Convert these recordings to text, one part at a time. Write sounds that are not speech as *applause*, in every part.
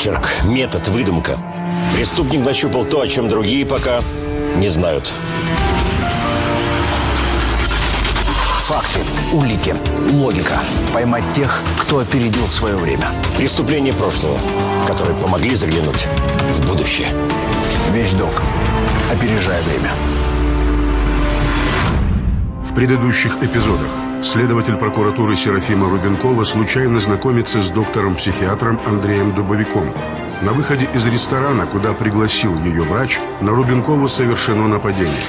Почерк, метод, выдумка. Преступник нащупал то, о чем другие пока не знают. Факты, улики, логика. Поймать тех, кто опередил свое время. Преступления прошлого, которые помогли заглянуть в будущее. Вещдок. Опережая время. В предыдущих эпизодах следователь прокуратуры Серафима Рубенкова случайно знакомится с доктором-психиатром Андреем Дубовиком. На выходе из ресторана, куда пригласил ее врач, на Рубенкову совершено нападение.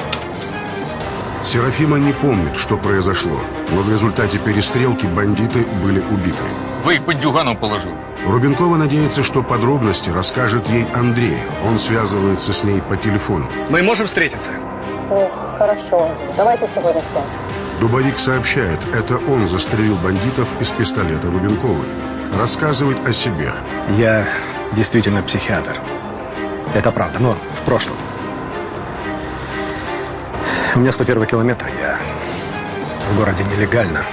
Серафима не помнит, что произошло, но в результате перестрелки бандиты были убиты. Вы их бандюганом положил. Рубенкова надеется, что подробности расскажет ей Андрей. Он связывается с ней по телефону. Мы можем встретиться? Ох, хорошо. Давайте сегодня в. Дубовик сообщает, это он застрелил бандитов из пистолета Рубенковой. Рассказывает о себе. Я действительно психиатр. Это правда, но в прошлом. У меня 101 километр, я в городе нелегально.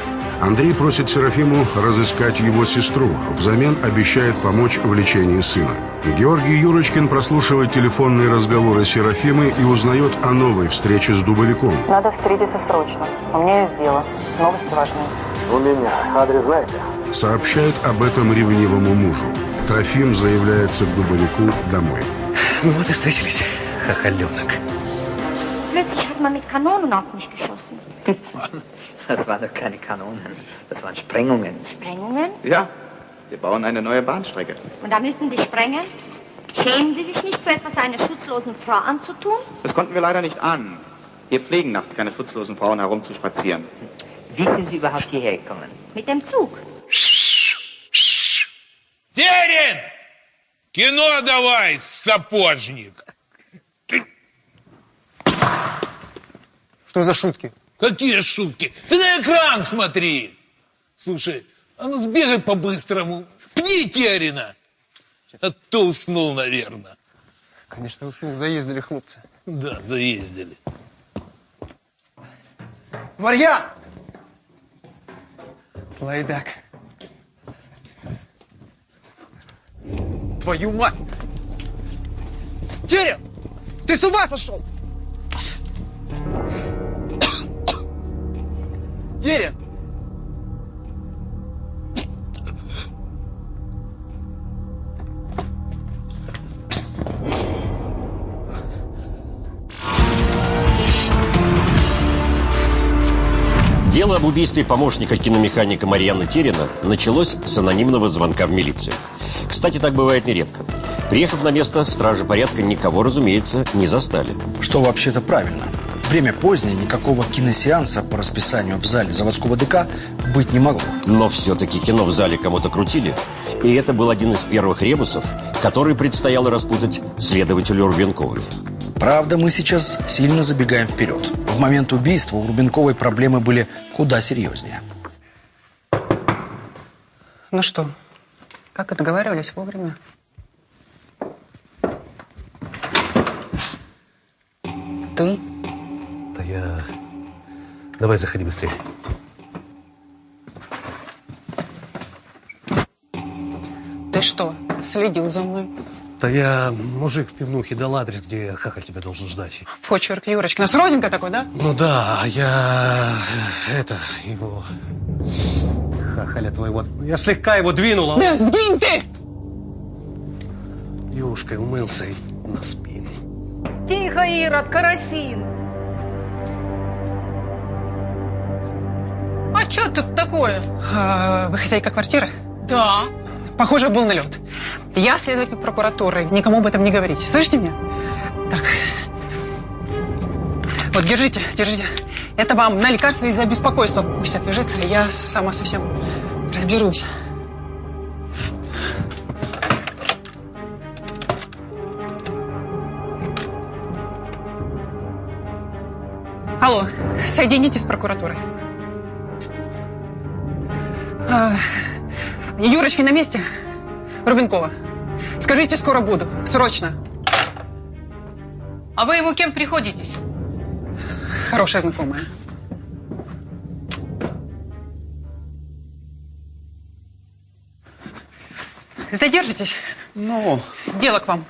Андрей просит Серафиму разыскать его сестру. Взамен обещает помочь в лечении сына. Георгий Юрочкин прослушивает телефонные разговоры Серафимы и узнает о новой встрече с Дубовиком. Надо встретиться срочно. У меня есть дело. Новости важные. У меня. Адрес знаете? Сообщает об этом ревнивому мужу. Трофим заявляется к Дубовику домой. Ну вот и встретились, хохоленок. Plötzlich hat man mit Kanonen auf mich geschossen. *laughs* Das waren doch keine Kanonen, das waren Sprengungen. Sprengungen? Ja, wir bauen eine neue Bahnstrecke. Und da müssen Sie sprengen? Schämen Sie sich nicht, so etwas einer schutzlosen Frau anzutun? Das konnten wir leider nicht ahnen. Wir pflegen nachts keine schutzlosen Frauen herumzuspazieren. Wie sind Sie überhaupt hierher gekommen? Mit dem Zug. Терен! Кино давай, сапожник! Что за шутки? Какие шутки? Ты на экран смотри! Слушай, а ну сбегай по-быстрому. Пни Терина! А то уснул, наверное. Конечно, уснул. Заездили хлопцы. Да, заездили. Марьян! Лайдак. Твою мать! Терен! Ты с ума сошел? Терен! Дело об убийстве помощника киномеханика Марьяны Терина началось с анонимного звонка в милицию. Кстати, так бывает нередко. Приехав на место, стражи порядка никого, разумеется, не застали. Что вообще-то правильно. Время позднее, никакого киносеанса по расписанию в зале заводского ДК быть не могло. Но все-таки кино в зале кому-то крутили. И это был один из первых ребусов, который предстояло распутать следователю Рубенковой. Правда, мы сейчас сильно забегаем вперед. В момент убийства у Рубенковой проблемы были куда серьезнее. Ну что, как и договаривались вовремя? Давай, заходи быстрее. Ты что, следил за мной? Да я мужик в пивнухе дал адрес, где хахаль тебя должен ждать. Почерк Юрочкина. С родинка такой, да? Ну да, я... Это, его... Хахаля твоего... Я слегка его двинул, а Да, сгинь ты! юшкой умылся и на спину. Тихо, Ирод, карасин. Что тут такое? А, вы хозяйка квартиры? Да. Похоже, был налет. Я следователь прокуратуры. Никому об этом не говорите. Слышите меня? Так. Вот, держите, держите. Это вам на лекарство из-за беспокойства. Пусть отлежится, я сама совсем разберусь. Алло, соедините с прокуратурой. А, Юрочки на месте? Рубенкова. Скажите, скоро буду. Срочно. А вы ему кем приходитесь? Хорошая знакомая. задержитесь? Ну... Дело к вам.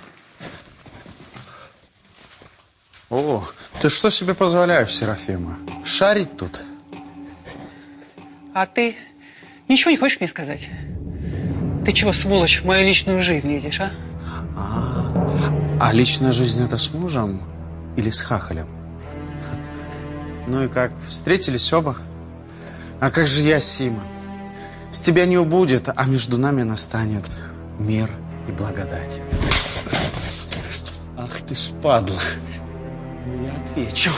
О, ты что себе позволяешь, Серафима? Шарить тут? А ты ничего не хочешь мне сказать? Ты чего, сволочь, в мою личную жизнь лезешь, а? А личная жизнь это с мужем или с хахалем? Ну и как, встретились оба? А как же я, Сима? С тебя не убудет, а между нами настанет мир и благодать. Ах ты ж падла. Ну, Я отвечу.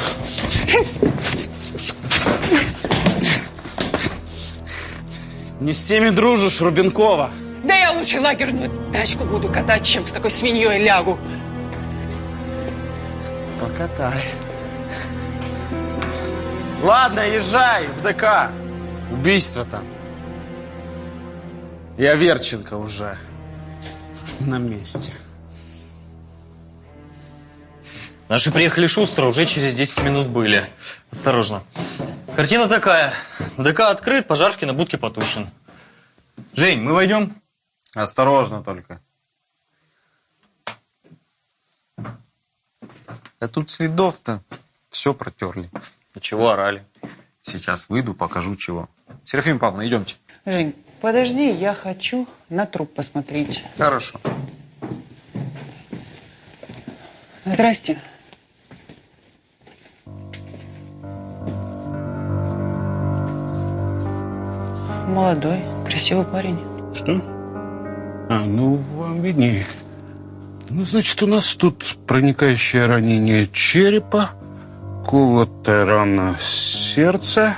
Не с теми дружишь, Рубенкова. Да я лучше лагерную тачку буду катать, чем с такой свиньей лягу. Покатай. Ладно, езжай в ДК. Убийство там. Я Верченко уже на месте. Наши приехали шустро, уже через 10 минут были. Осторожно. Картина такая. ДК открыт, пожар в кинобудке потушен. Жень, мы войдем? Осторожно только. А тут следов-то все протерли. А чего орали? Сейчас выйду, покажу чего. Серафим Павловна, идемте. Жень, подожди, я хочу на труп посмотреть. Хорошо. Здрасте. Молодой, красивый парень. Что? А, ну, вам виднее. Ну, значит, у нас тут проникающее ранение черепа, колотая рана сердца,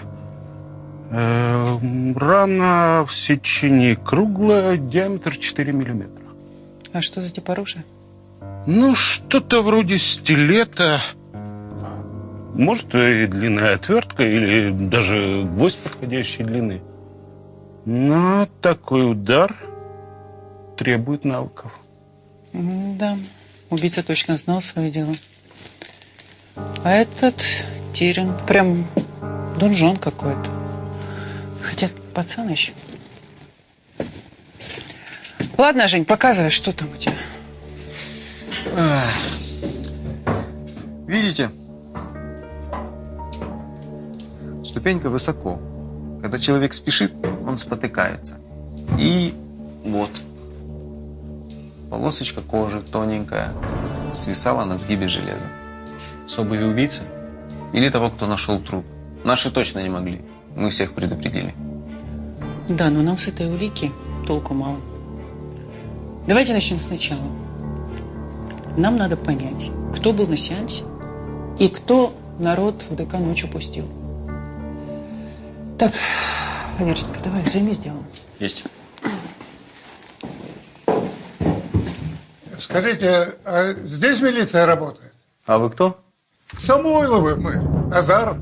э, рана в сечении круглая, диаметр 4 миллиметра. А что за тип оружия? Ну, что-то вроде стилета. Может, и длинная отвертка, или даже гвоздь подходящей длины. Но такой удар требует навыков. Да, убийца точно знал свое дело. А этот Терен прям донжон какой-то. Хотя пацан еще. Ладно, Жень, показывай, что там у тебя. Видите? Ступенька высоко. Когда человек спешит, он спотыкается. И вот. Полосочка кожи тоненькая свисала на сгибе железа. С обуви убийцы? Или того, кто нашел труп. Наши точно не могли. Мы всех предупредили. Да, но нам с этой улики толку мало. Давайте начнем сначала. Нам надо понять, кто был на сеансе и кто народ в ДК ночью пустил. Так, Верченко, давай, займись делом. Есть. Скажите, а здесь милиция работает? А вы кто? Самойловы мы. Назар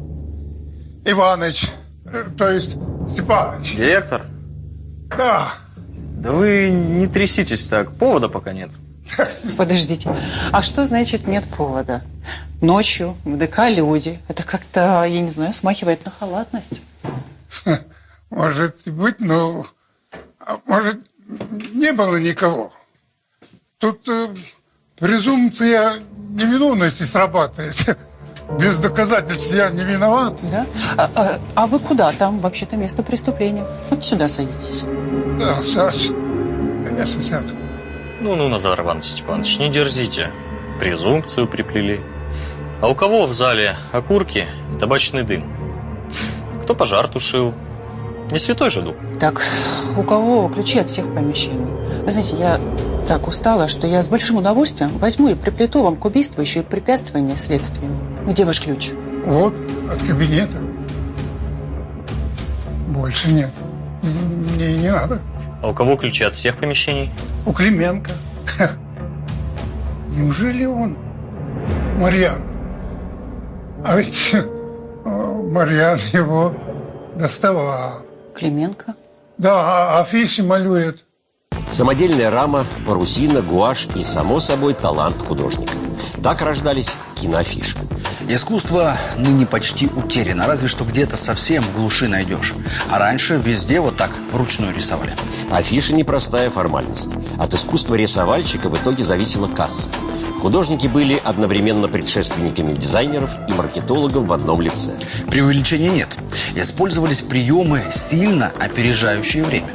Иваныч, э, то есть Степаныч. Директор? Да. Да вы не тряситесь так, повода пока нет. Подождите, а что значит нет повода? Ночью в ДК люди. Это как-то, я не знаю, смахивает на халатность. *laughs* Может быть, но... а Может, не было никого. Тут э, презумпция невиновности срабатывает. *laughs* Без доказательств я не виноват. Да? А, а- а вы куда? Там вообще-то место преступления. Вот сюда садитесь. Да, сейчас. Конечно, сяду. Ну-ну, Назар Иванович Степанович, не дерзите. Презумпцию приплели. А у кого в зале окурки и табачный дым? Кто пожар тушил? Не святой же дух. Так, у кого ключи от всех помещений? Вы знаете, я так устала, что я с большим удовольствием возьму и приплету вам к убийству еще и препятствование следствию. Где ваш ключ? Вот, от кабинета. Больше нет. Мне не надо. А у кого ключи от всех помещений? У Клименко. Ха. Неужели он? Марьян. А ведь Марьян его доставал. Клименко? Да, а афиши малюет. Самодельная рама, парусина, гуашь и, само собой, талант художника. Так рождались киноафиши. Искусство ныне почти утеряно, разве что где-то совсем в глуши найдешь. А раньше везде вот так вручную рисовали. Афиша непростая формальность. От искусства рисовальщика в итоге зависела касса. Художники были одновременно предшественниками дизайнеров и маркетологов в одном лице. Преувеличения нет. Использовались приемы, сильно опережающие время.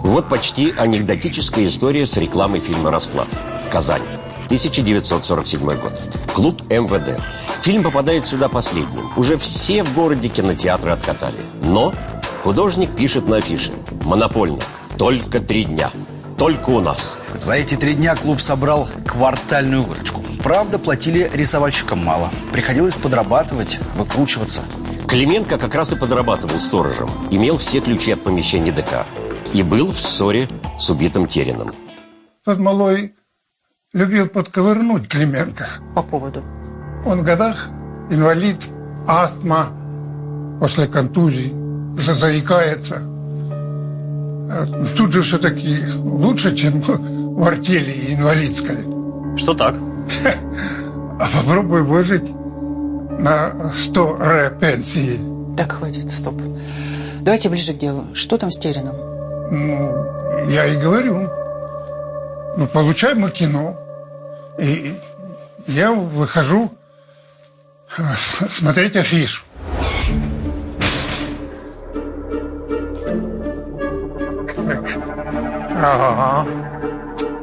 Вот почти анекдотическая история с рекламой фильма «Расклад». Казань. 1947 год. Клуб МВД. Фильм попадает сюда последним. Уже все в городе кинотеатры откатали. Но художник пишет на афише. Монопольно. Только три дня. Только у нас. За эти три дня клуб собрал квартальную выручку. Правда, платили рисовальщикам мало. Приходилось подрабатывать, выкручиваться. Клименко как раз и подрабатывал сторожем. Имел все ключи от помещения ДК. И был в ссоре с убитым Терином. Тот малой любил подковырнуть Клименко. По поводу? Он в годах инвалид, астма, после контузии, за- заикается. Тут же все-таки лучше, чем в артели инвалидской. Что так? А *laughs* попробуй выжить на 100 ре пенсии. Так, хватит, стоп. Давайте ближе к делу. Что там с Терином? Ну, я и говорю. Ну, получаем мы кино. И я выхожу с- смотреть афишу. Ага.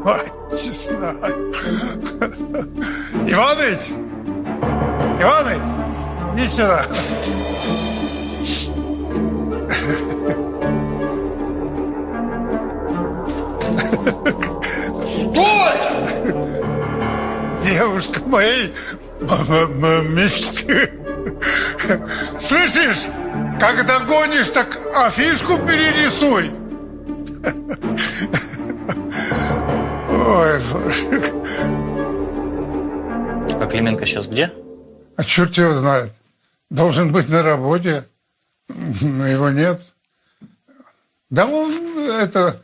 Ой, честно. Иваныч! Иваныч! Иди сюда. Ой! Девушка моей мечты. Слышишь, когда гонишь, так афишку перерисуй. Ой, боже. А Клименко сейчас где? а черт его знает. Должен быть на работе, но его нет. Да он это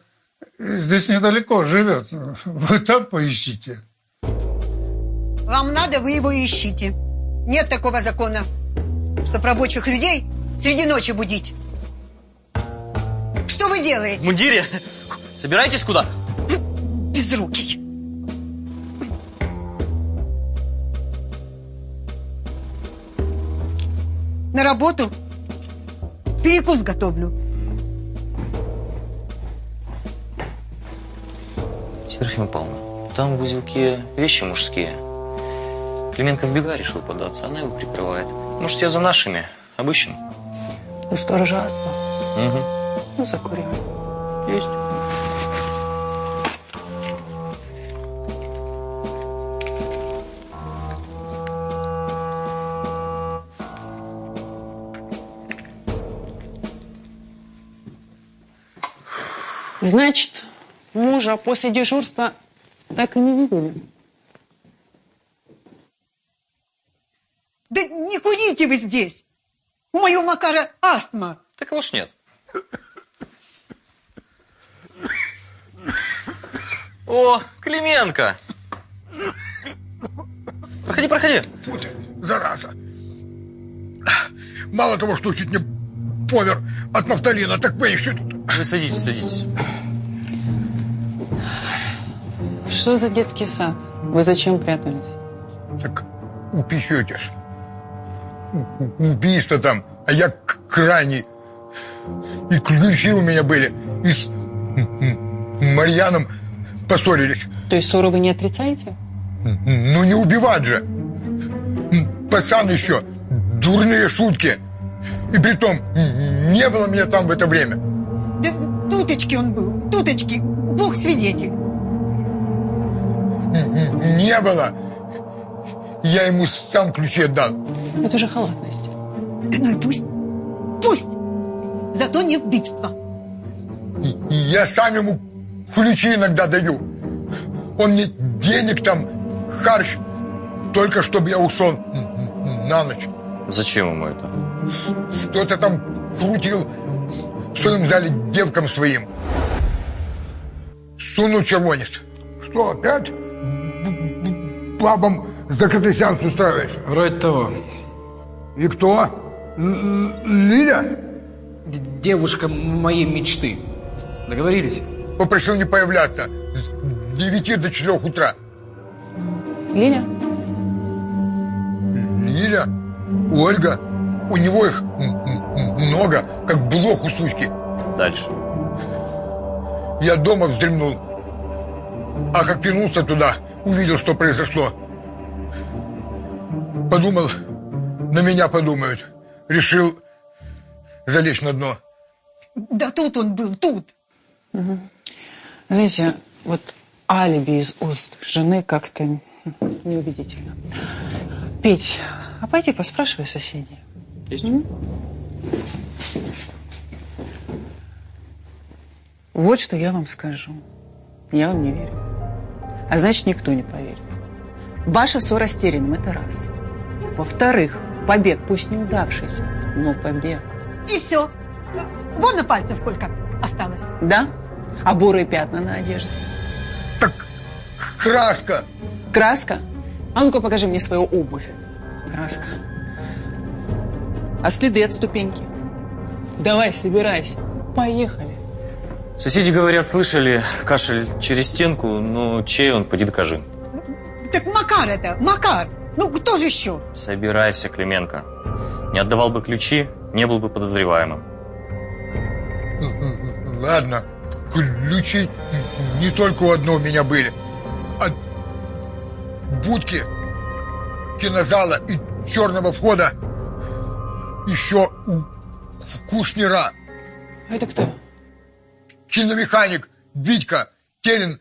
здесь недалеко живет. Вы там поищите. Вам надо, вы его ищите. Нет такого закона, чтоб рабочих людей среди ночи будить. Что вы В делаете? мундире? Собираетесь куда? Безрукий. На работу? Перекус готовлю. Серафима Павловна, там в узелке вещи мужские. Клименко в бега решил податься, она его прикрывает. Может, я за нашими обыщем? У сторожа астма. Угу. Ну, закуривай. Есть. Значит, мужа после дежурства так и не видели. Да не курите вы здесь. У моего Макара астма. Так его ж нет. О, Клименко! Проходи, проходи. Фу ты, зараза. Мало того, что чуть не помер от нафталина, так вы еще тут... Вы садитесь, садитесь. Что за детский сад? Вы зачем прятались? Так упечетесь. Убийство там, а я к- крайний. И ключи у меня были. И с Марьяном поссорились. То есть ссору вы не отрицаете? Ну не убивать же. Пацан еще. Дурные шутки. И притом м, не было меня там в это время. Да туточки он был, туточки. Бог свидетель. Не было. Я ему сам ключи отдал. Это же халатность. Ну и пусть. Пусть. Зато не и Я сам ему ключи иногда даю. Он мне денег там харч, только чтобы я ушел на ночь. Зачем ему это? Что-то там крутил в своем зале девкам своим. Сунул червонец. Что, опять? Бабам закрытый сеанс устраиваешь? Вроде того. И кто? Лиля? Девушка моей мечты. Договорились? Попросил не появляться с 9 до 4 утра. Лиля? Лиля? Ольга? У него их много, как блох у сучки. Дальше. Я дома вздремнул. А как вернулся туда, увидел, что произошло. Подумал, на меня подумают. Решил залечь на дно. Да тут он был, тут. Угу. Знаете, вот алиби из уст жены как-то неубедительно. Петь, а пойди поспрашивай соседей. Есть. М? Вот что я вам скажу. Я вам не верю. А значит, никто не поверит. Ваша ссора с это раз. Во-вторых, побег, пусть неудавшийся, но побег. И все. Вон на пальцах сколько осталось. Да? А бурые пятна на одежде? Краска. Краска? А ну-ка покажи мне свою обувь. Краска. А следы от ступеньки? Давай, собирайся. Поехали. Соседи говорят, слышали кашель через стенку, но чей он, поди докажи. Так Макар это, Макар. Ну, кто же еще? Собирайся, Клименко. Не отдавал бы ключи, не был бы подозреваемым. Ладно, ключи не только у одного у меня были. От будки, кинозала и черного входа еще у Кушнера. А это кто? Киномеханик Витька Телин,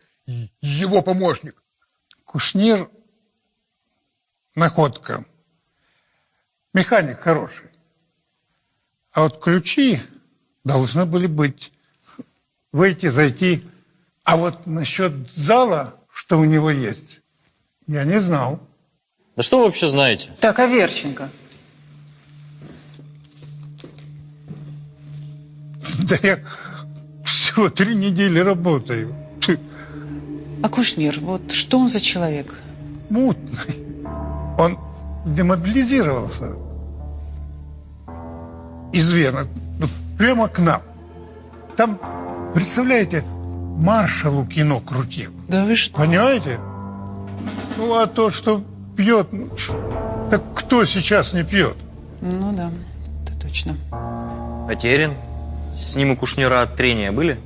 его помощник. Кушнир – находка. Механик хороший. А вот ключи должны были быть. Выйти, зайти. А вот насчет зала, что у него есть, я не знал. Да что вы вообще знаете? Так, а Верченко? *laughs* Да я всего три недели работаю. А Кушнир, вот что он за человек? Мутный. Он демобилизировался из Вены, ну, прямо к нам. Там, представляете, маршалу кино крутил. Да вы что? Понимаете? Ну, а то, что пьет, ну, так кто сейчас не пьет? Ну да, это точно. Потерян? С ним у Кушнера трения были?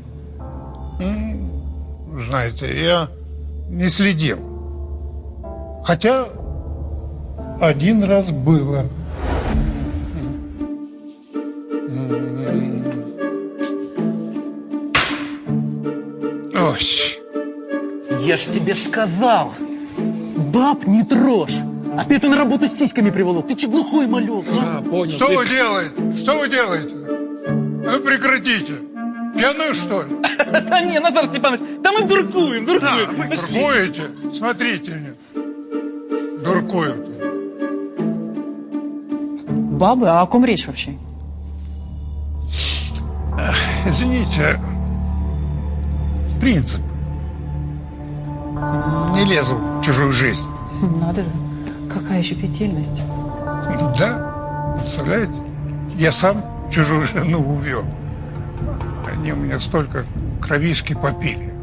М, Знаете, я не следил. Хотя один раз было. Ой. Я ж тебе сказал, баб не трожь. А ты эту на работу с сиськами приволок. Ты че глухой малек? А, понял. Что вы делаете? Что вы делаете? А Ну прекратите. Пьяны, что ли? *laughs* Да не, Назар Степанович, да мы дуркуем, дуркуем. Дуркуете? Смотрите мне. Бабы? А о ком речь вообще? Извините, принцип. Не лезу в чужую жизнь. Надо же, какая еще петельность. Да, представляете? Я сам чужую жену увел. Они у меня столько кровишки попили.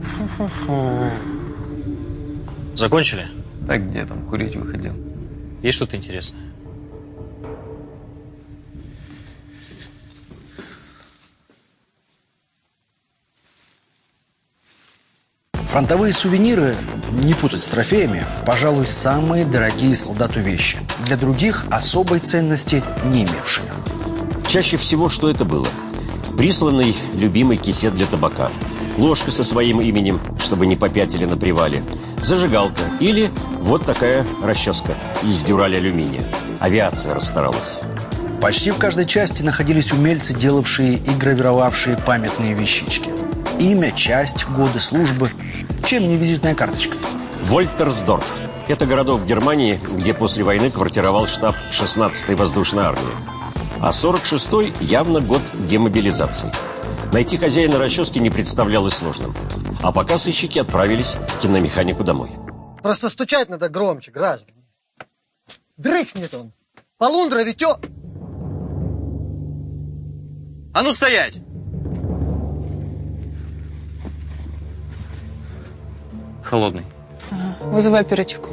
Фу-фу-фу. Закончили? Да где там, курить выходил. Есть что-то интересное? Фронтовые сувениры, не путать с трофеями, пожалуй, самые дорогие солдату вещи. Для других особой ценности не имевшие. Чаще всего что это было? Присланный любимый кисет для табака, ложка со своим именем, чтобы не попятили на привале, зажигалка или вот такая расческа из дюрали алюминия. Авиация расстаралась. Почти в каждой части находились умельцы, делавшие и гравировавшие памятные вещички. Имя, часть, годы службы. Чем не визитная карточка? Вольтерсдорф. Это городок в Германии, где после войны квартировал штаб 16-й воздушной армии. А 46-й явно год демобилизации. Найти хозяина расчески не представлялось сложным. А пока сыщики отправились к киномеханику домой. Просто стучать надо громче, граждане. Дрыхнет он. Полундра ведь о... А ну стоять! Холодный. Вызывай оперативку.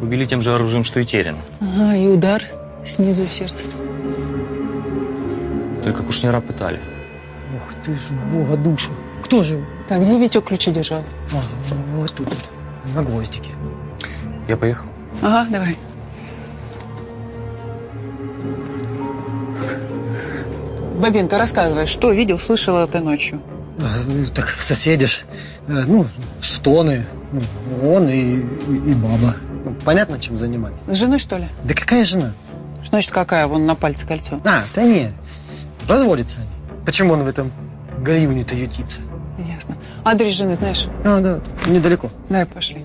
Убили тем же оружием, что и Терен. Ага, и удар снизу в сердце. Только кушнера пытали. Ух ты ж, бога душу. Кто же? Так, где Витек ключи держал? А, вот тут, вот, на гвоздике. Я поехал. Ага, давай. Бабинка, рассказывай, что видел, слышал этой ночью? А, ну, Так соседи ж, э, ну, стоны, ну, он и, и баба. Ну, Понятно, чем занимались? С женой, что ли? Да какая жена? Что значит какая? Вон на пальце кольцо. А, да не, разводятся они. Почему он в этом гальюне-то ютится? Ясно. Адрес жены знаешь? А, да, недалеко. Давай, пошли.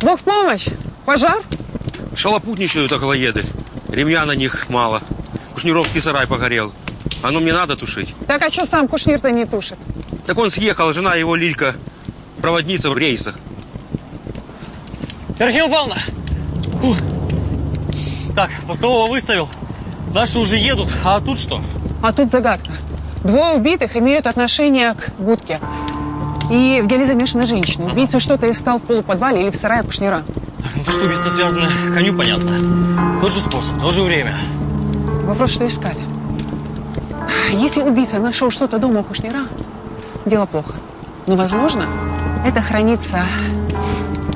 Бог в помощь! Пожар? Шалопутничают околоеды. Ремня на них мало. Кушнировский сарай погорел. Оно мне надо тушить. Так а что сам кушнир-то не тушит? Так он съехал, жена его Лилька, проводница в рейсах. Сергей Павловна! Фу. Так, постового выставил. Наши уже едут, а тут что? А тут загадка. Двое убитых имеют отношение к будке. И в деле замешана женщина. Убийца что-то искал в полуподвале или в сарае кушнира. Ну то, что убийство связано, коню понятно. Тот же способ, то же время. Вопрос, что искали. Если убийца нашел что-то дома у кушнира, дело плохо. Но, возможно, это хранится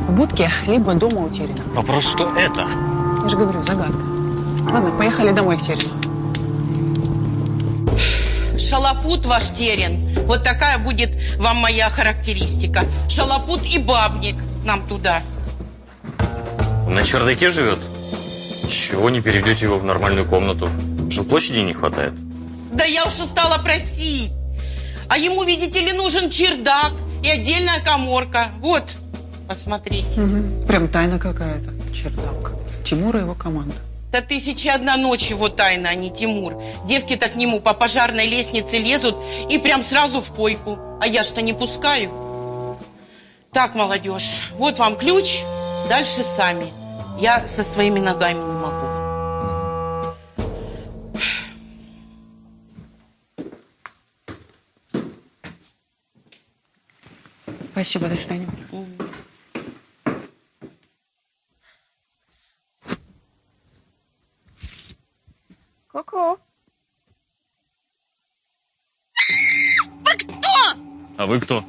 в будке, либо дома у Терина. Вопрос, что это? Я же говорю, загадка. Ладно, поехали домой к Терину. Шалопут ваш терен. Вот такая будет вам моя характеристика. Шалопут и бабник нам туда. Он на чердаке живет? Чего не переведете его в нормальную комнату? Жилплощади не хватает. Да я уж устала просить. А ему, видите ли, нужен чердак и отдельная коморка. Вот, посмотрите. Мгм. Прям тайна какая-то. Чердак. Тимур и его команда. Да тысячи одна ночь его тайна, а не Тимур. Девки-то к нему по пожарной лестнице лезут и прям сразу в койку. А я что не пускаю. Так, молодежь, вот вам ключ, дальше сами. Я со своими ногами не могу. Спасибо, до свидания. Ку-ку. Вы кто? А вы кто?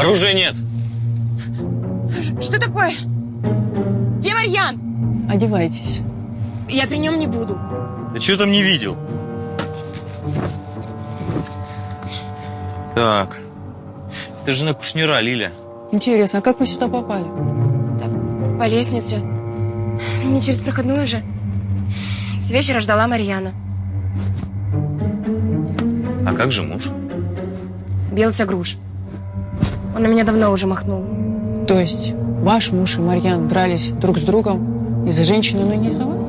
Оружия нет. Что такое? Где Марьян? Одевайтесь. Я при нем не буду. Да чего там не видел? Так. Это жена Кушнира, Лиля. Интересно, а как вы сюда попали? По лестнице. Не через проходную же. С вечера ждала Марьяна. А как же муж? Бился груш. Он на меня давно уже махнул. То есть ваш муж и Марьян дрались друг с другом из-за женщины, но не из-за вас?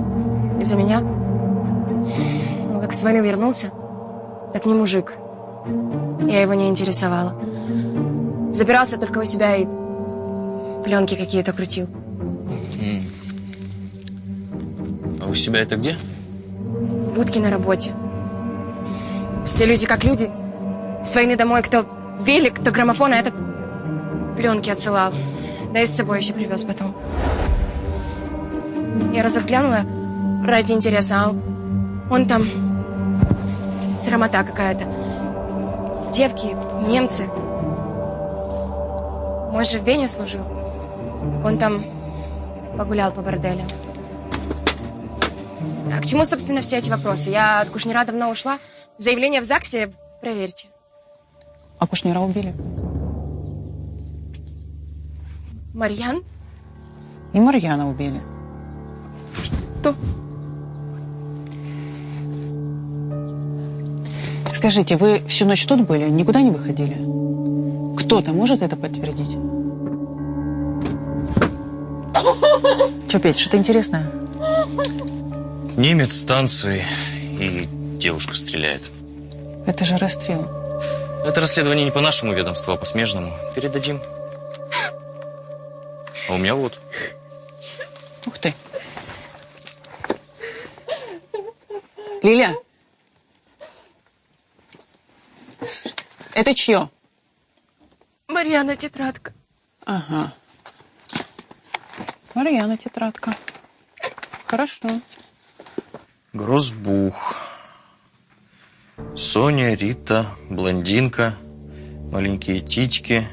Из-за меня. Он как с войны вернулся, так не мужик. Я его не интересовала. Запирался только у себя и пленки какие-то крутил. А у себя это где? Будки на работе. Все люди как люди. С войны домой кто велик, кто граммофон, а этот пленки отсылал. Да и с собой еще привез потом. Я разок глянула ради интереса, а он там срамота какая-то. Девки, немцы. Мой же в Вене служил. Так он там погулял по борделям. А к чему, собственно, все эти вопросы? Я от Кушнира давно ушла. Заявление в ЗАГСе проверьте. А Кушнира убили. Марьян? И Марьяна убили. Что? Скажите, вы всю ночь тут были, никуда не выходили? Кто-то может это подтвердить? Че, Петь, что-то интересное? Немец с станции и девушка стреляет. Это же расстрел. Это расследование не по нашему ведомству, а по смежному. Передадим. А у меня вот. Ух ты. Лиля. Это чье? Марьяна тетрадка. Ага. Марьяна тетрадка. Хорошо. Грозбух. Соня, Рита, блондинка, маленькие титьки.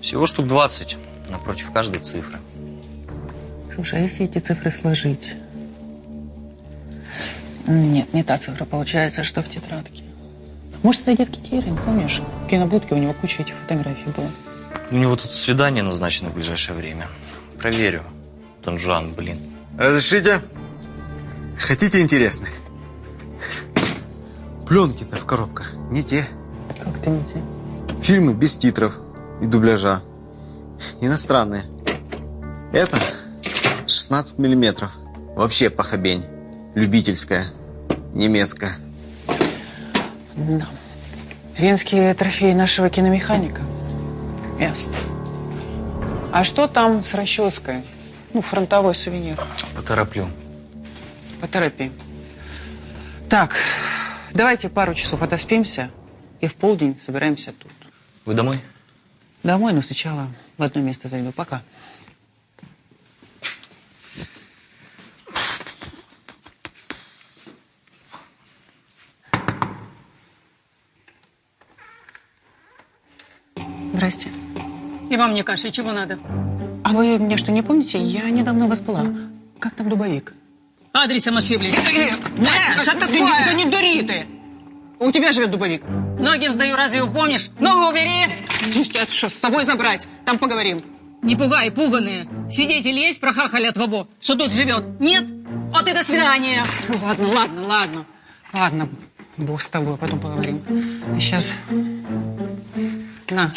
Всего штук 20 напротив каждой цифры. Слушай, а если эти цифры сложить? Нет, не та цифра получается, что в тетрадке. Может, это детки Терин, помнишь? В кинобудке у него куча этих фотографий было. У него тут свидание назначено в ближайшее время. Проверю. Дон Жуан, блин. Разрешите? Хотите интересно? Пленки-то в коробках не те. Как это не те? Фильмы без титров и дубляжа. Иностранные. Это 16 миллиметров. Вообще похабень. Любительская. Немецкая. Да. Венские трофеи нашего киномеханика. Ясно. А что там с расческой? Ну, фронтовой сувенир. Потороплю. Поторопи. Так, давайте пару часов отоспимся и в полдень собираемся тут. Вы домой? Домой, но сначала в одно место зайду. Пока. Здрасте. И вам, мне каши, чего надо? А вы меня что, не помните? Я недавно у вас была. Как там дубовик? Адресом ошиблись. Э, Да, что Да такое? не дури ты! У тебя живет дубовик. Ноги сдаю, разве помнишь? Ногу убери! Слушайте, а что, с собой забрать? Там поговорим. Не пугай, пуганые. Свидетель есть про хахаля твоего, что тут живет? Нет? Вот и до свидания. Ладно, ладно, ладно. Ладно, бог с тобой, потом поговорим. Сейчас. На.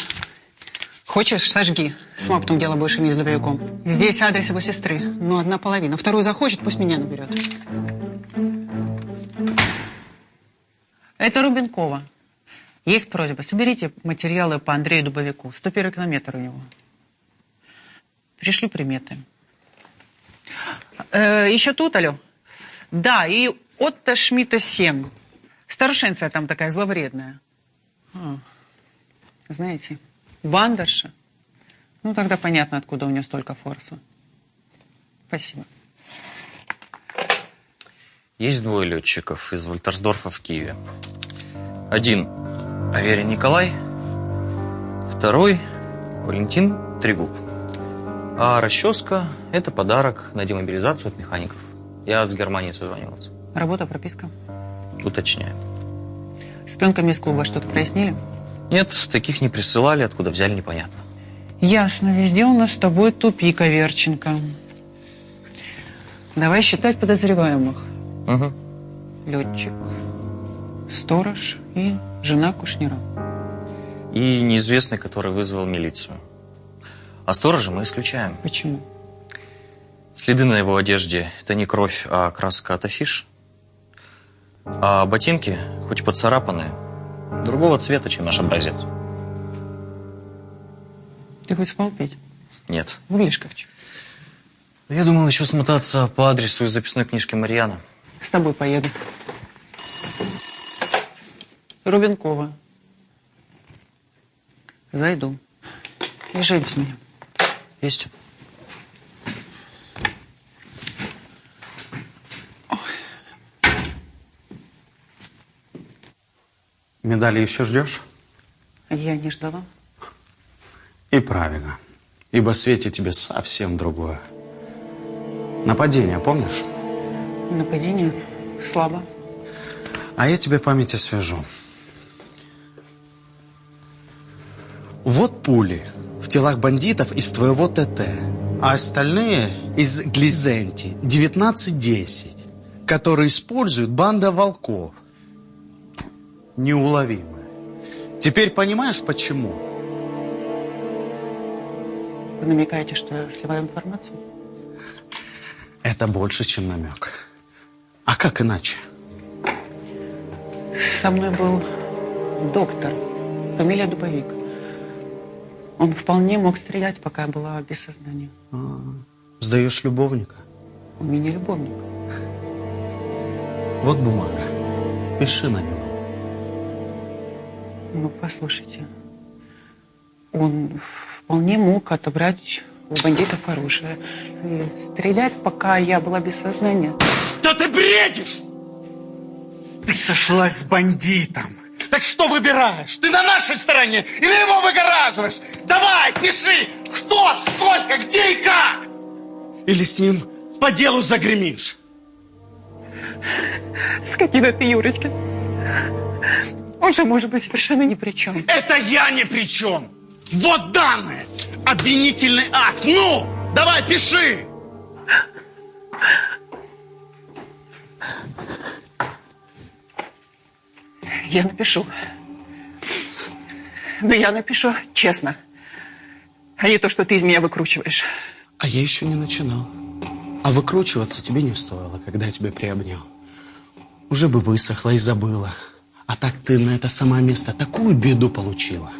Хочешь, сожги. Сама потом дело будешь иметь с дубовиком. Здесь адрес его сестры. Ну, одна половина. Вторую захочет, пусть меня наберет. Это Рубенкова. Есть просьба. Соберите материалы по Андрею Дубовику. 101 километр у него. Пришлю приметы. Э, еще тут, алло. Да, и Отто Шмидта 7. Старушенция там такая зловредная. А, знаете, бандерша. Ну, тогда понятно, откуда у нее столько форса. Спасибо. Есть двое летчиков из Вольтерсдорфа в Киеве. Один Аверин Николай, второй Валентин Трегуб. А расческа – это подарок на демобилизацию от механиков. Я с Германии созванивался. Работа, прописка. Уточняю. С пленками из клуба что-то прояснили? Нет, таких не присылали, откуда взяли, непонятно. Ясно. Везде у нас с тобой тупик, Аверченко. Давай считать подозреваемых. Угу. Летчик, сторож и жена Кушнира. И неизвестный, который вызвал милицию. А сторожа мы исключаем. Почему? Следы на его одежде – это не кровь, а краска от афиш. А ботинки, хоть поцарапанные, другого цвета, чем наш образец. Ты хоть спал, Петь? Нет. Выглядишь как чё. Я думал еще смотаться по адресу из записной книжки Марьяна. С тобой поеду. Рубенкова. Зайду. Езжай без меня. Есть. Медали еще ждешь? Я не ждала. И правильно. Ибо светит тебе совсем другое. Нападение, помнишь? Нападение слабо. А я тебе память освежу. Вот пули в телах бандитов из твоего ТТ, а остальные из Глизенти 1910, которые используют банда волков. Неуловимые. Теперь понимаешь, почему? Вы намекаете, что я сливаю информацию? Это больше, чем намек. А как иначе? Со мной был доктор, фамилия Дубовик. Он вполне мог стрелять, пока я была без сознания. А, сдаешь любовника? У меня любовник. Вот бумага. Пиши на нем. Ну, послушайте, он вполне мог отобрать у бандитов оружие и стрелять, пока я была без сознания. Да ты бредишь! Ты сошлась с бандитом. Так что выбираешь? Ты на нашей стороне или его выгораживаешь? Давай, пиши! Кто, сколько, где и как? Или с ним по делу загремишь? Скотина ты, Юрочка. Он же может быть совершенно ни при чем. Это я ни при чем. Вот данные. Обвинительный акт. Ну, давай, пиши. Я напишу. Да я напишу честно. А не то, что ты из меня выкручиваешь. А я еще не начинал. А выкручиваться тебе не стоило, когда я тебя приобнял. Уже бы высохла и забыла. А так ты на это самое место такую беду получила.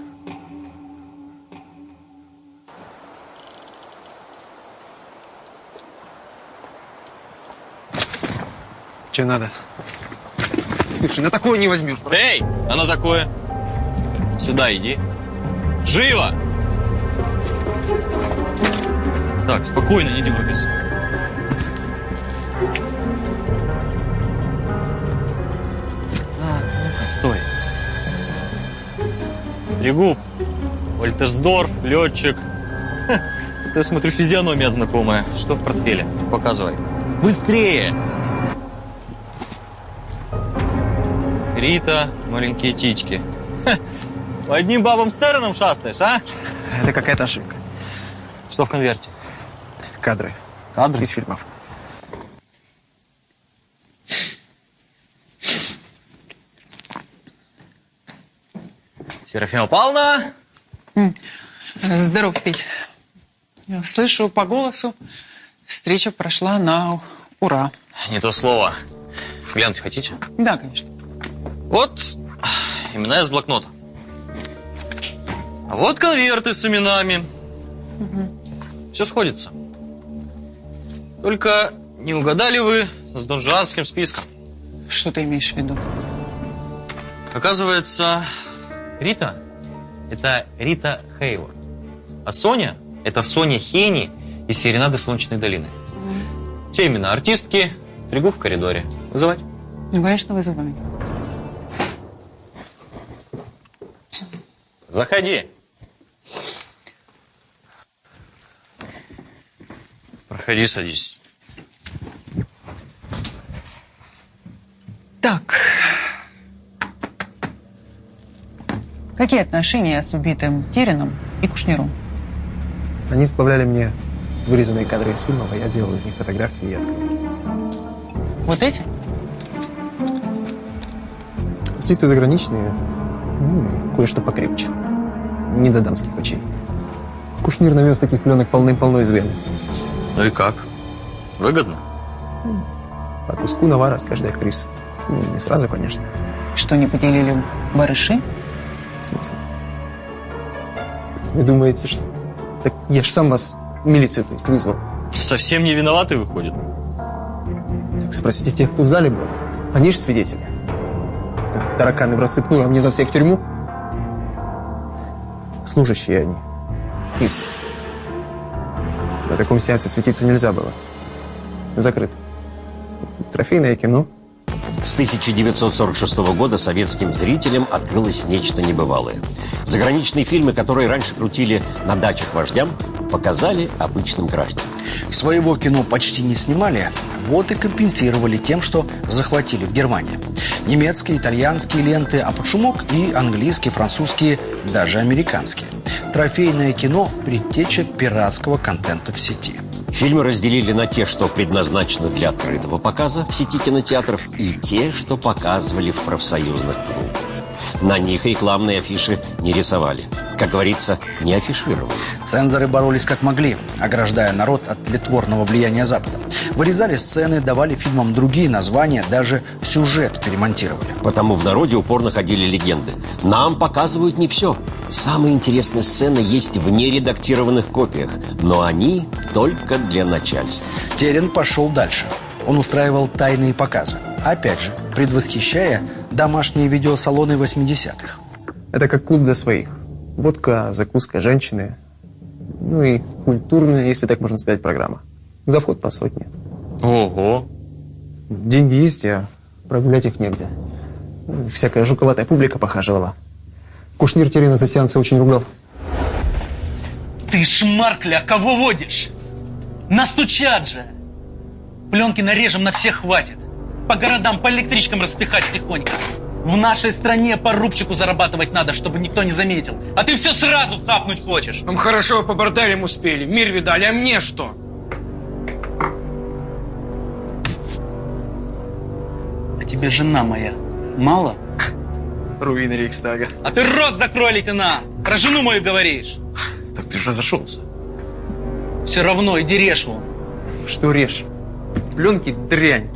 Че надо? Слушай, на такое не возьмешь. Эй, а на такое? Сюда иди. Живо! Так, спокойно, не дергайся. Стой. Трегуб, Вольтерсдорф, летчик. Ха, Ты, смотрю, физиономия знакомая. Что в портфеле? Показывай. Быстрее! Рита, маленькие титьки. Ха, По одним бабам Стерном шастаешь, а? Это какая-то ошибка. Что в конверте? Кадры. Кадры? Из фильмов. Серафима Павловна! Здоров, Петь. Слышу по голосу, встреча прошла на ура. Не то слово. Глянуть хотите? Да, конечно. Вот имена из блокнота. А вот конверты с именами. Все сходится. Только не угадали вы с донжуанским списком. Что ты имеешь в виду? Оказывается, Рита – это Рита Хейворд. А Соня – это Соня Хени из Серенады Солнечной долины. Те имена артистки, Трегу в коридоре. Вызывать? Ну, конечно, вызывай. Заходи. Проходи, садись. Так. Какие отношения с убитым Терином и Кушниром? Они сплавляли мне вырезанные кадры из фильмов, а я делал из них фотографии и открытки. Вот эти? Чисто заграничные, ну, кое-что покрепче. Не до дамских очей. Кушнир навез таких пленок полным-полно из вены. Ну и как? Выгодно? По куску навара с каждой актрисы. Ну, не сразу, конечно. Что, не поделили барыши? В смысле? Вы думаете, что... Так я ж сам вас в милицию, то есть, вызвал. Совсем не виноваты выходит. Так спросите тех, кто в зале был. Они же свидетели. Тараканы в рассыпную, а мне за всех в тюрьму. Служащие они. Из. На таком сеансе светиться нельзя было. Закрыт. Трофейное кино. С 1946 года советским зрителям открылось нечто небывалое. Заграничные фильмы, которые раньше крутили на дачах вождям, показали обычным гражданам. Своего кино почти не снимали, вот и компенсировали тем, что захватили в Германии. Немецкие, итальянские ленты, а под шумок и английские, французские, даже американские. Трофейное кино – предтеча пиратского контента в сети. Фильмы разделили на те, что предназначены для открытого показа в сети кинотеатров, и те, что показывали в профсоюзных клубах. На них рекламные афиши не рисовали. Как говорится, не афишировали. Цензоры боролись как могли, ограждая народ от тлетворного влияния Запада. Вырезали сцены, давали фильмам другие названия, даже сюжет перемонтировали. Потому в народе упорно ходили легенды. Нам показывают не все. Самые интересные сцены есть в нередактированных копиях, но они только для начальства. Терен пошел дальше. Он устраивал тайные показы. Опять же, предвосхищая домашние видеосалоны 80-х. Это как клуб для своих. Водка, закуска, женщины. Ну и культурная, если так можно сказать, программа. За вход по сотне. Ого. Деньги есть, а прогулять их негде. Всякая жуковатая публика похаживала. Кушнир Терена за сеансы очень ругал. Ты шмаркля, кого водишь? Настучат же. Пленки нарежем, на всех хватит. По городам, по электричкам распихать тихонько. В нашей стране по рубчику зарабатывать надо, чтобы никто не заметил. А ты все сразу хапнуть хочешь. Нам хорошо по борделям успели, мир видали, а мне что? А тебе жена моя мало? Руины Рейхстага. А ты рот закрой, лейтенант! Про жену мою говоришь. Так ты же разошелся. Все равно иди режь вон. Что режь? Пленки дрянь.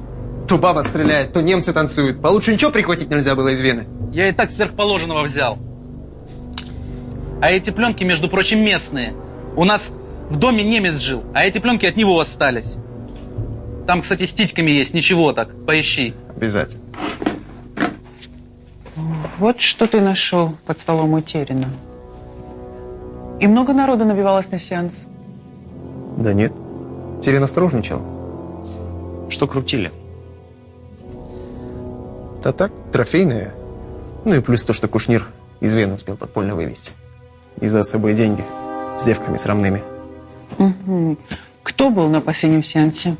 То баба стреляет, то немцы танцуют. Получше ничего прихватить нельзя было из Вены. Я и так сверхположенного взял. А эти пленки, между прочим, местные. У нас в доме немец жил, а эти пленки от него остались. Там, кстати, с титьками есть, ничего так, поищи. Обязательно. Вот что ты нашел под столом у Терина. И много народу набивалось на сеанс. Да нет. Терен осторожничал. Что крутили? Да так, трофейные. Ну и плюс то, что Кушнир из Вены успел подпольно вывести. И за особые деньги. С девками срамными. Мгм. Кто был на последнем сеансе?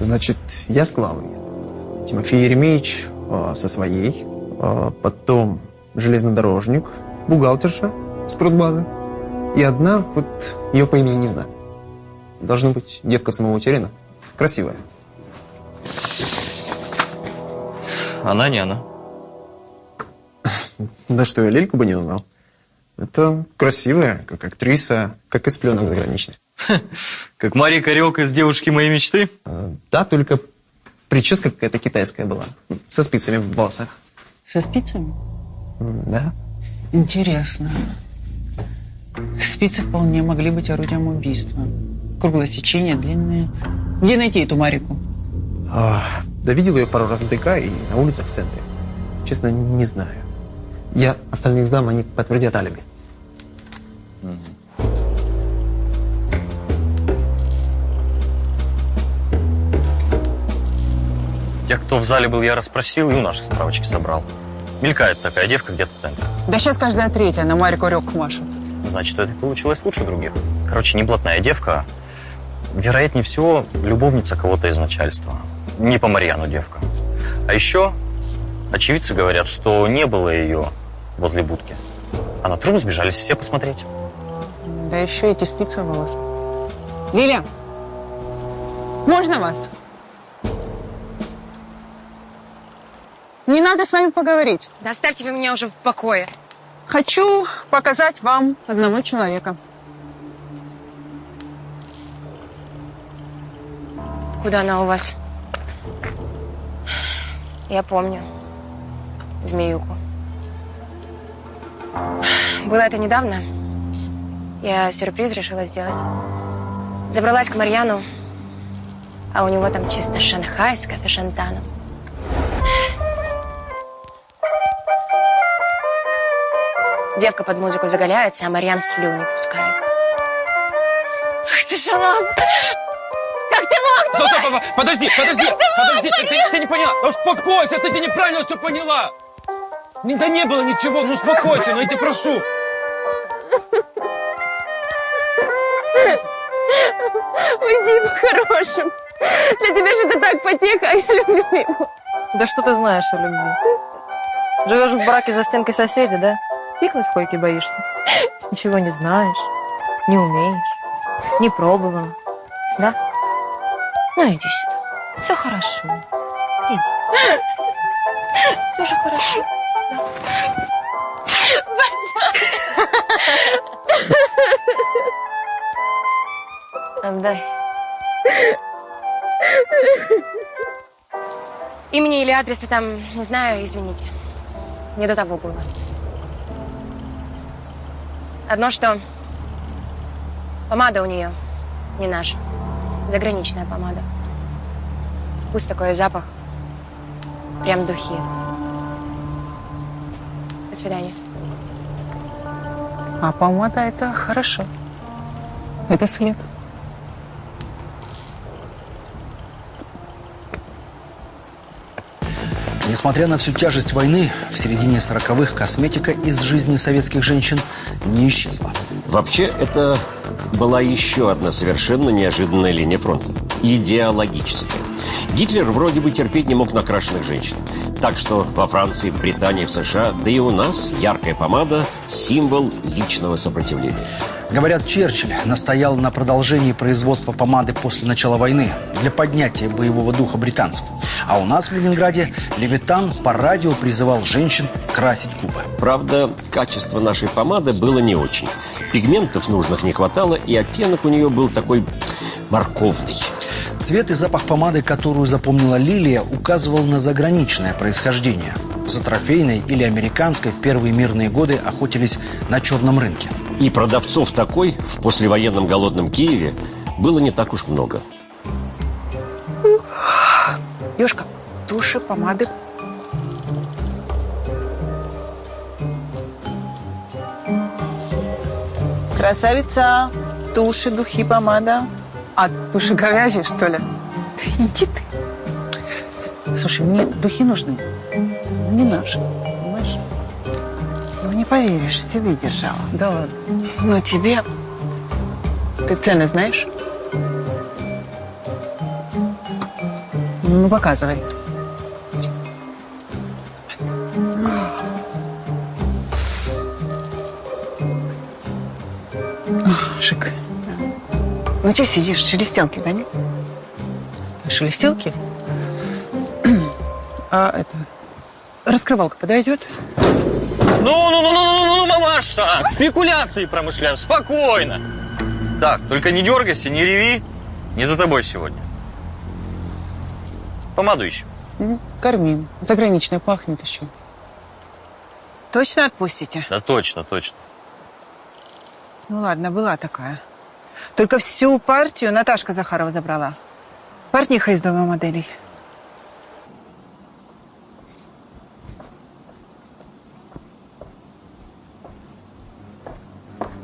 Значит, я с главами. Тимофей Еремеевич э, со своей. э, потом железнодорожник, бухгалтерша с продбазы. И одна, вот ее по имени не знаю. Должна быть девка самого Терена. Красивая. Она не она. Да что, я Лельку бы не узнал. Это красивая, как актриса, как из пленок заграничных. *laughs* Как Мария Карелка из «Девушки моей мечты»? Да, только прическа какая-то китайская была. Со спицами в волосах. Со спицами? Да. Интересно. Спицы вполне могли быть орудием убийства. Круглое сечение, длинное. Где найти эту Марику? А, да видел ее пару раз в ДК и на улицах в центре. Честно, не знаю. Я остальных сдам, они подтвердят алиби. Тех, кто в зале был, я расспросил и у наших справочки собрал. Мелькает такая девка где-то в центре. Да сейчас каждая третья на Марику рёк машет. Значит, это получилось лучше других. Короче, не блатная девка. Вероятнее всего, любовница кого-то из начальства. Не по Марьяну девка. А еще очевидцы говорят, что не было ее возле будки. А на труп сбежались все посмотреть. Да еще эти спицы в волосах. Лиля, можно вас? Не надо с вами поговорить. Да оставьте вы меня уже в покое. Хочу показать вам одного человека. Куда она у вас? Я помню. Змеюку. Было это недавно. Я сюрприз решила сделать. Забралась к Марьяну, а у него там чисто Шанхай с кафе-шантаном. Девка под музыку заголяется, а Марьян слюни пускает. Ах ты шалам! Как ты мог? Стоп, стоп, стоп, подожди, подожди, Как ты мог, подожди, ты, ты- ты не поняла. Успокойся, ты, ты неправильно все поняла. Не, да не было ничего, ну успокойся, ну я тебя прошу. Уйди по-хорошему. Для тебя же это так потеха, а я люблю его. Да что ты знаешь о любви? Живешь в браке за стенкой соседа, да? Пикнуть в койке боишься? Ничего не знаешь, не умеешь, не пробовала, да? Ну, иди сюда. Все хорошо. Иди. *gasps* Все же хорошо. Да. *laughs* Отдай. Имени или адреса там не знаю, извините. Не до того было. Одно, что помада у нее не наша. Заграничная помада. Вкус такой, запах. Прям духи. До свидания. А помада это хорошо. Это след. Несмотря на всю тяжесть войны, в середине 40-х косметика из жизни советских женщин не исчезла. Вообще, это была еще одна совершенно неожиданная линия фронта. Идеологическая. Гитлер вроде бы терпеть не мог накрашенных женщин. Так что во Франции, в Британии, в США, да и у нас яркая помада – символ личного сопротивления. Говорят, Черчилль настоял на продолжении производства помады после начала войны для поднятия боевого духа британцев. А у нас в Ленинграде Левитан по радио призывал женщин красить губы. Правда, качество нашей помады было не очень. Пигментов нужных не хватало, и оттенок у нее был такой морковный. Цвет и запах помады, которую запомнила Лилия, указывал на заграничное происхождение. За трофейной или американской в первые мирные годы охотились на черном рынке. И продавцов такой в послевоенном голодном Киеве было не так уж много. Девушка, туши, помады. Красавица, туши, духи, помада. А туши говяжьи, что ли? Иди ты. Слушай, мне духи нужны. Не наши, поверишь, себе держала. Да ладно. Но тебе... Ты цены знаешь? Ну, показывай. А, Шик. Ну, что сидишь, шелестелки, да нет? Шелестелки? *clears throat* А это... Раскрывалка подойдет? Ну, ну, ну, ну, ну, ну, мамаша! Спекуляции промышляем, спокойно. Так, только не дергайся, не реви. Не за тобой сегодня. Помаду ищем. Мгм, Кормим. Заграничная пахнет еще. Точно отпустите? Да точно, точно. Ну ладно, была такая. Только всю партию Наташка Захарова забрала. Портниха из дома моделей.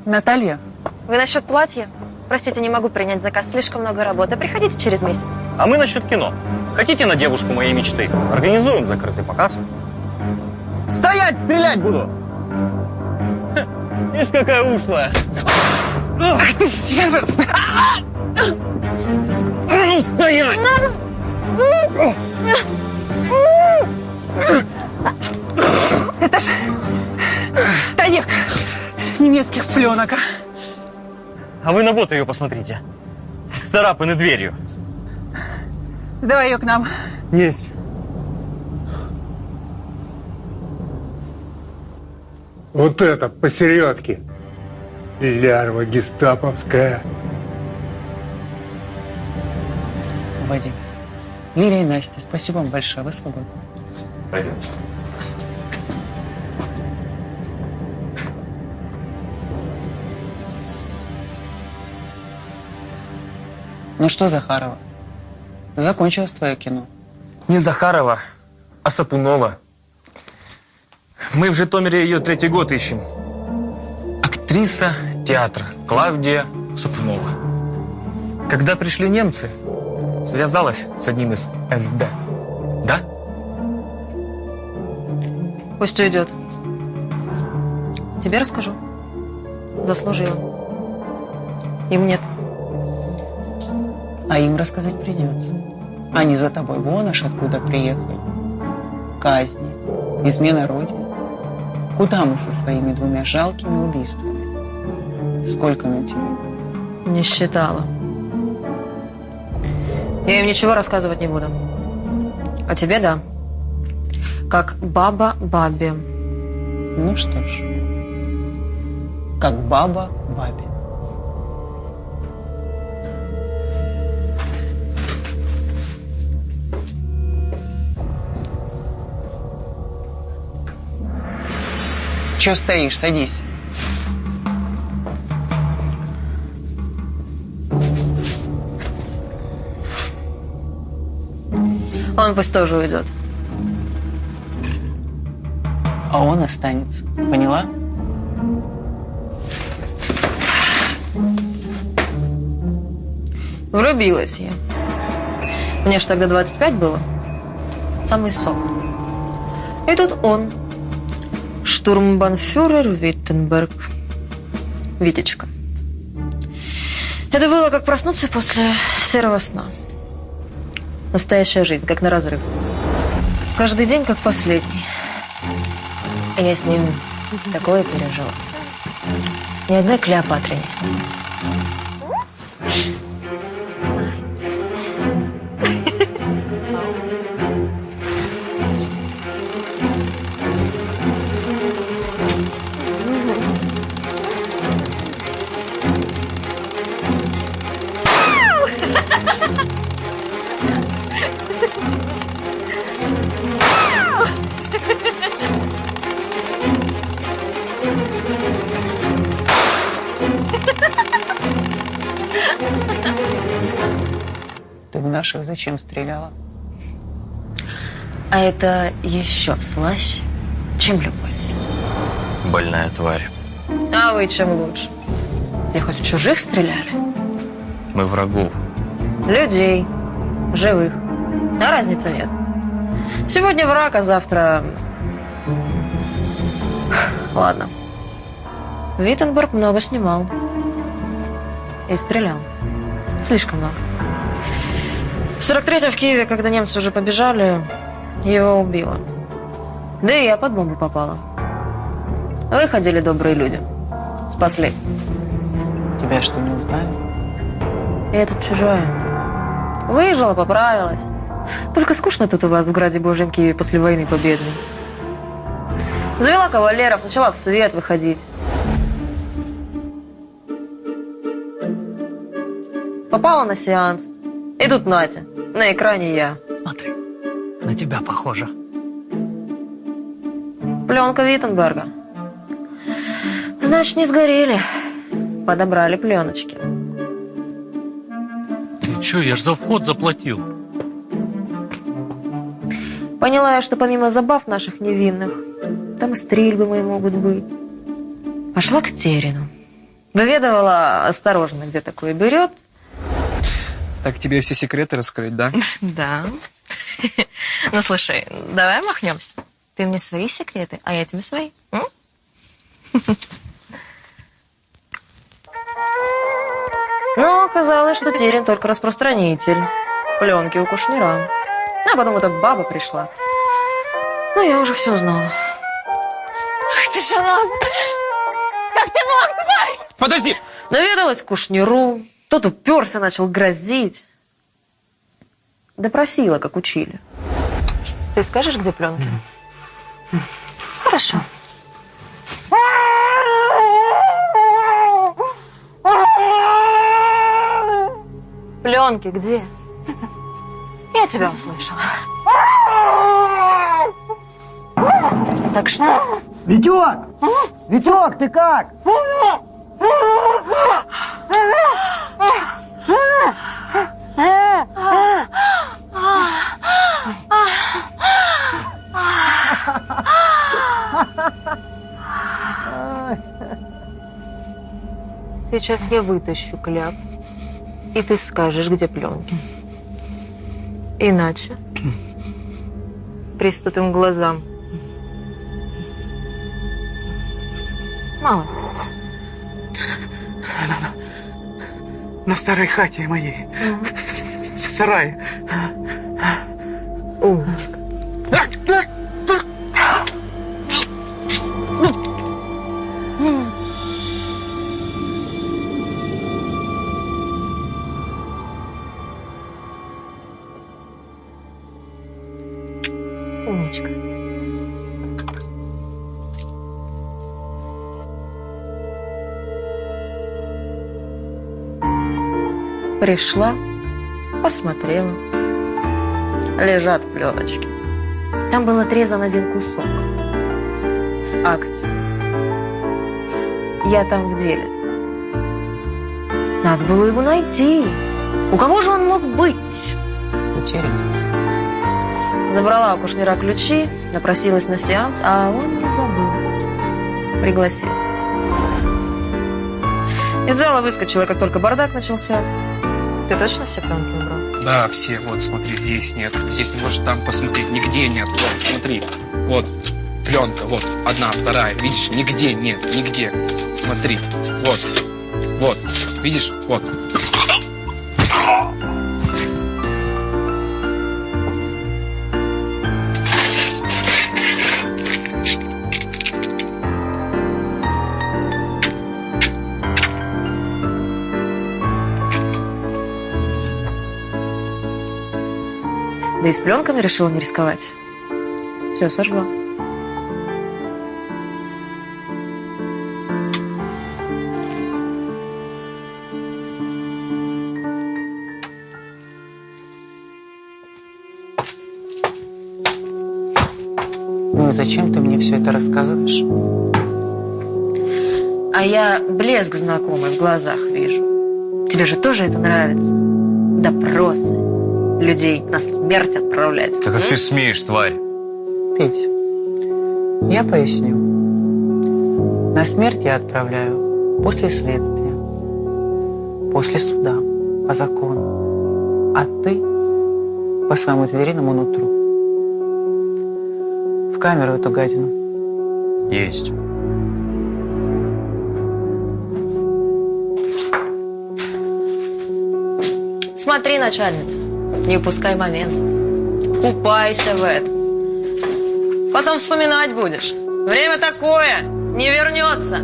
Наталья? Вы насчет платья? Простите, не могу принять заказ, слишком много работы. Приходите через месяц. А мы насчет кино. Хотите на девушку моей мечты? Организуем закрытый показ. Стоять! Стрелять буду! Ишь, какая ушлая! Ах ты, стерва! Ну, стоять! Это ж Таек с немецких пленок. а. А вы на вот ее посмотрите. Сцарапаны дверью. Давай ее к нам. Есть. Вот это посередке. Лярва гестаповская. Вадим. Лилия и Настя, спасибо вам большое. Вы свободны. Пойдем. Ну что, Захарова, закончилось твое кино? Не Захарова, а Сапунова. Мы в Житомире ее третий год ищем. Актриса театра Клавдия Сапунова. Когда пришли немцы, связалась с одним из СД. Да? Пусть уйдет. Тебе расскажу. Заслужила. Им нет. А им рассказать придется. Они за тобой вон аж откуда приехали. Казни, измена Родине. Куда мы со своими двумя жалкими убийствами? Сколько на тебе? Не считала. Я им ничего рассказывать не буду. А тебе да. Как баба бабе. Ну что ж, как баба бабе. Че стоишь, садись. Он пусть тоже уйдет. А он останется. Поняла? Врубилась я. Мне ж тогда 25 было. Самый сок. И тут он, штурмбанфюрер Виттенберг. Витечка. Это было как проснуться после серого сна. Настоящая жизнь, как на разрыв. Каждый день как последний. Я с ним такое пережила. Ни одной Клеопатре не снилось. Зачем стреляла? А это еще слаще, чем любовь. Больная тварь. А вы чем лучше? Где хоть в чужих стреляли? Мы врагов. Людей. Живых. А разницы нет. Сегодня враг, а завтра... Ладно. Виттенберг много снимал. И стрелял. Слишком много. В 43-м в Киеве, когда немцы уже побежали, его убило. Да и я под бомбу попала. Выходили добрые люди. Спасли. Тебя что, не узнали? Я тут чужая. Выжила, поправилась. Только скучно тут у вас в Граде Божьем Киеве после войны победной. Завела кавалеров, начала в свет выходить. Попала на сеанс. И тут Натя. На экране я. Смотри, на тебя похоже. Пленка Виттенберга. Значит, не сгорели. Подобрали пленочки. Ты что, я ж за вход заплатил. Поняла я, что помимо забав наших невинных, там и стрельбы мои могут быть. Пошла к Терину. Выведывала осторожно, где такое берет. Так тебе все секреты раскрыть, да? *laughs* Да. Ну, слушай, давай махнемся. Ты мне свои секреты, а я тебе свои. *laughs* Но оказалось, что Терен только распространитель. Пленки у Кушнира. А потом эта баба пришла. Ну, я уже все знала. Ах ты шалам! Как ты мог, тварь? Подожди! Наведалась к Кушниру. Тот уперся, начал грозить. Допросила, как учили. Ты скажешь, где пленки? Хорошо. Пленки где? Я тебя услышала. Так что? Витек! Витек, ты как? Сейчас я вытащу кляп, и ты скажешь, где пленки. Иначе приступим к глазам. Молодец. На старой хате моей в сарае. Пришла посмотрела. Лежат пленочки. Там был отрезан один кусок с акции. Я там в деле. Надо было его найти. У кого же он мог быть? Утерян. Забрала у кушнера ключи, напросилась на сеанс, а он не забыл. Пригласил. Из зала выскочила, как только бардак начался. Ты точно все пленки убрал? Да, все. Вот, смотри, здесь нет. Здесь можешь там посмотреть. Нигде нет. Вот, смотри. Вот, пленка. Вот, одна, вторая. Видишь, нигде нет. Нигде. Смотри. Вот. Вот. Видишь? Вот. Да и с пленками решила не рисковать. Все, сожгла. Ну и зачем ты мне все это рассказываешь? А я блеск знакомый в глазах вижу. Тебе же тоже это нравится? Допросы. Людей на смерть отправлять. Да как М? ты смеешь, тварь? Петь, я поясню. На смерть я отправляю после следствия, после суда, по закону. А ты по своему звериному нутру. В камеру эту гадину. Есть. Смотри, начальница, не упускай момент. Купайся в этом. Потом вспоминать будешь. Время такое, не вернется.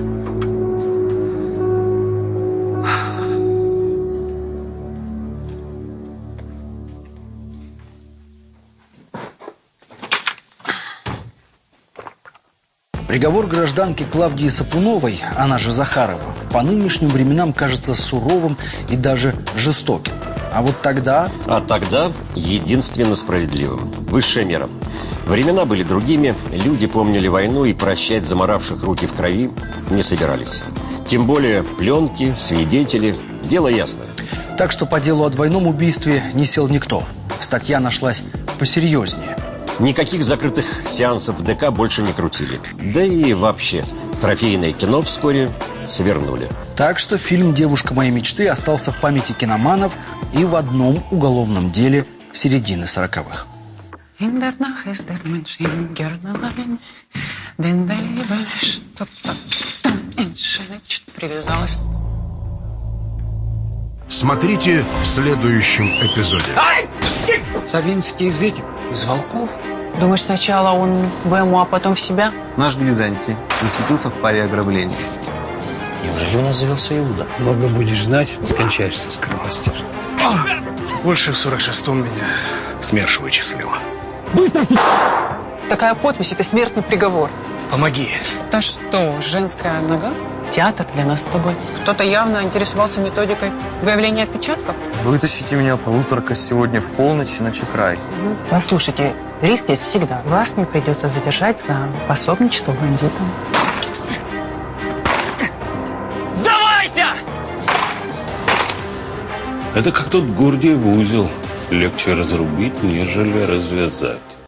Приговор гражданки Клавдии Сапуновой, она же Захарова, по нынешним временам кажется суровым и даже жестоким. А вот тогда... А тогда единственно справедливым. Высшая мера. Времена были другими, люди помнили войну и прощать заморавших руки в крови не собирались. Тем более пленки, свидетели, дело ясное. Так что по делу о двойном убийстве не сел никто. Статья нашлась посерьезнее. Никаких закрытых сеансов в ДК больше не крутили. Да и вообще, трофейное кино вскоре свернули. Так что фильм «Девушка моей мечты» остался в памяти киноманов и в одном уголовном деле середины сороковых. Привязалась. Смотрите в следующем эпизоде. Савинский язык из волков. Думаешь, сначала он в ему, а потом в себя? Наш Византий засветился в паре ограблений. Неужели у нас завелся Иуда? Много будешь знать, скончаешься скоропостижно. Больше в 46-м меня СМЕРШ вычислила. Такая подпись – это смертный приговор. Помоги. Это что, женская нога? Театр для нас с тобой. Кто-то явно интересовался методикой выявления отпечатков. Вытащите меня полуторка сегодня в полночь на Чекрай. Послушайте, риск есть всегда. Вас мне придется задержать за пособничество бандитам. Это как тот Гордиев узел. Легче разрубить, нежели развязать.